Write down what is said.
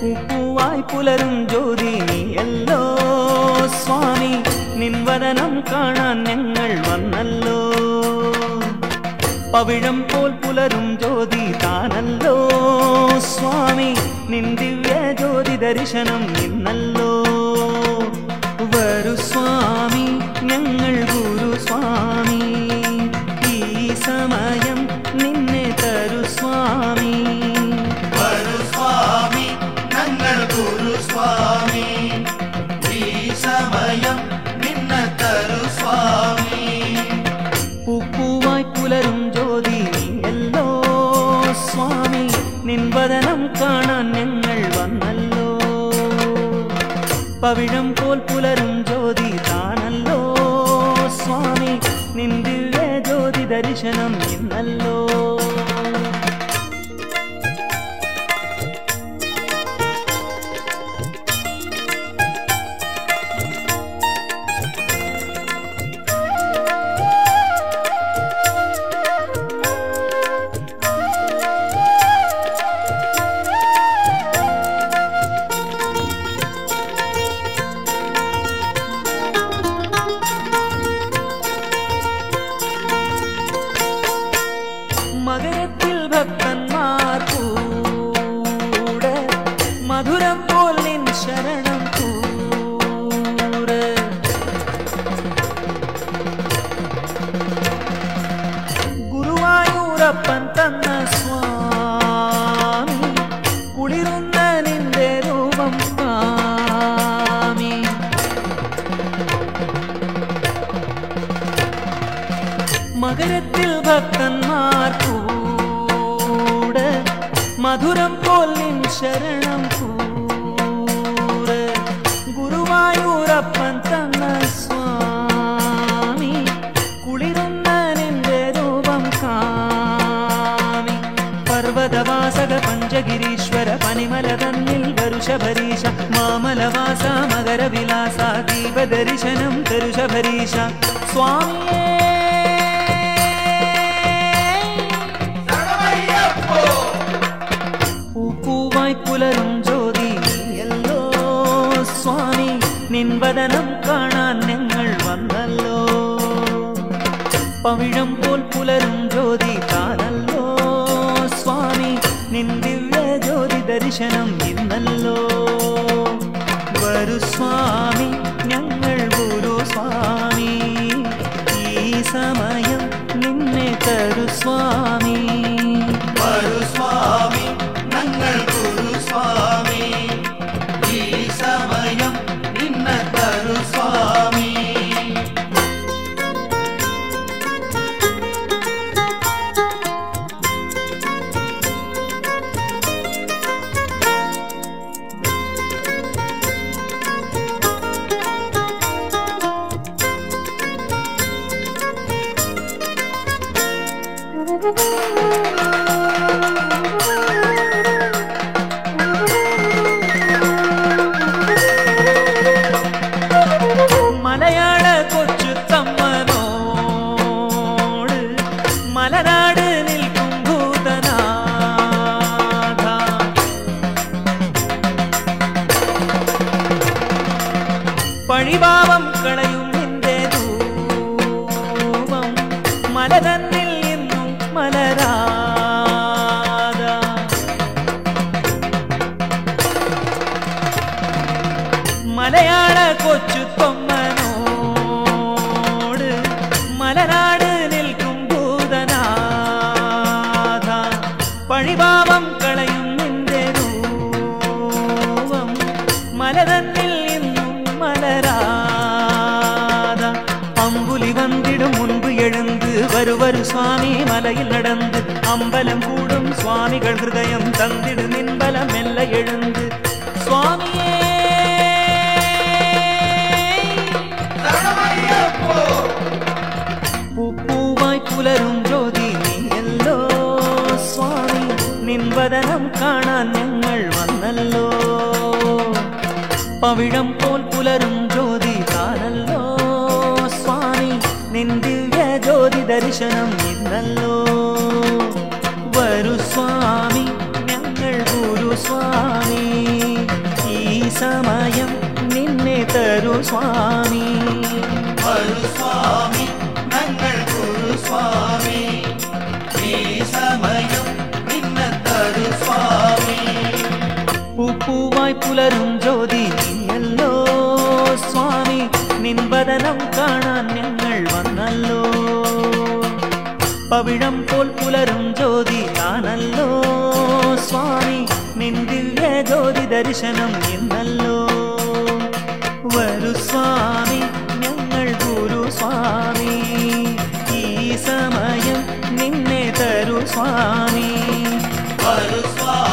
പുലരും ജ്യോതി നീയല്ലോ സ്വാമി നിൻവദനം കാണാൻ ഞങ്ങൾ വന്നല്ലോ. പവിഴം പോൽ പുലരും ജ്യോതി താനല്ലോ. സ്വാമി നിൻ ദിവ്യ ജ്യോതി ദർശനം നിന്നല്ലോ വരു സ്വാമി ഞങ്ങൾ ഗുരു സ്വാമി. ഈ സമയം നിൻവദനം കാണാൻ ഞങ്ങൾ വന്നല്ലോ. പവിഴം പോൽ പുലരും ജ്യോതി താനല്ലോ. സ്വാമി നിൻ ദിവ്യ ജ്യോതി ദർശനം ഇന്നല്ലോ. ഭക്തന്മാർ മധുരം പോൽ നിൻ ശരണം കൂടെ. ഗുരുവായൂരപ്പൻ തന്ന സ്വാമി കുളിരുന്ന നിന്റെ രൂപം കാമി പർവതവാസക പഞ്ചഗിരീശ്വര പനിമല തന്നിൽ വരുഷഭരീഷ മാമലവാസ മകരവിലാസ ദീപദർശനം തരുഷഭരീശ സ്വാമിയേ നിൻവദനം കാണാൻ ഞങ്ങൾ വന്നല്ലോ. പവിഴം പോൽ പുലരും ജ്യോതി താനല്ലോ. സ്വാമി നിൻ ദിവ്യ ജ്യോതി ദർശനം ഇന്നല്ലോ. വരു സ്വാമി ഞങ്ങൾ ഗുരു സ്വാമി. ഈ സമയം നിന്നെ തരു സ്വാമി. പഴിഭാവം കളയും നിന്റെ ധൂമം മല തന്നിൽ നിന്നും മലരാത. മലയാള കൊച്ചു തൊമ്മനോട് മലനാട് നിൽക്കും ഭൂതനാഥ. പഴിഭാവം மலையில் நடந்து அம்பலம் கூடும் சுவாமிகள் ஹிருதயம் தந்திடு நின்பலம் மெல்ல எழுந்து. சுவாமியே! பூவாய் புலரும் ஜோதி எல்லோ. சுவாமி நின்பதனம் കാണാൻ ഞങ്ങൾ വന്നല്ലോ പവിഴം പോൽ പുലരും ജ്യോതി താനല്ലോ സ്വാമി നിന്റെ ജ്യോതി ദർശനം ഇന്നല്ലോ. വരു സ്വാമി ഞങ്ങൾ ഗുരു സ്വാമി. ഈ സമയം നിന്നെ തരു സ്വാമി. വരു സ്വാമി ഞങ്ങൾ ഗുരു സ്വാമി. ഈ സമയം നിന്നെ തരു സ്വാമി. പൂപ്പൂവായി പുലരും ജ്യോതി നീയല്ലോ. സ്വാമി നിൻപതനം കാണാൻ ഞങ്ങൾ പവിഴം പോൽ പുലരും ജ്യോതി താനല്ലോ സ്വാമി നിൻ ദിവ്യ ജ്യോതി ദർശനം ഇന്നല്ലോ. വരു സ്വാമി ഞങ്ങൾ ഗുരു സ്വാമി. ഈ സമയം നിന്നെ തരു സ്വാമി. വരു സ്വാമി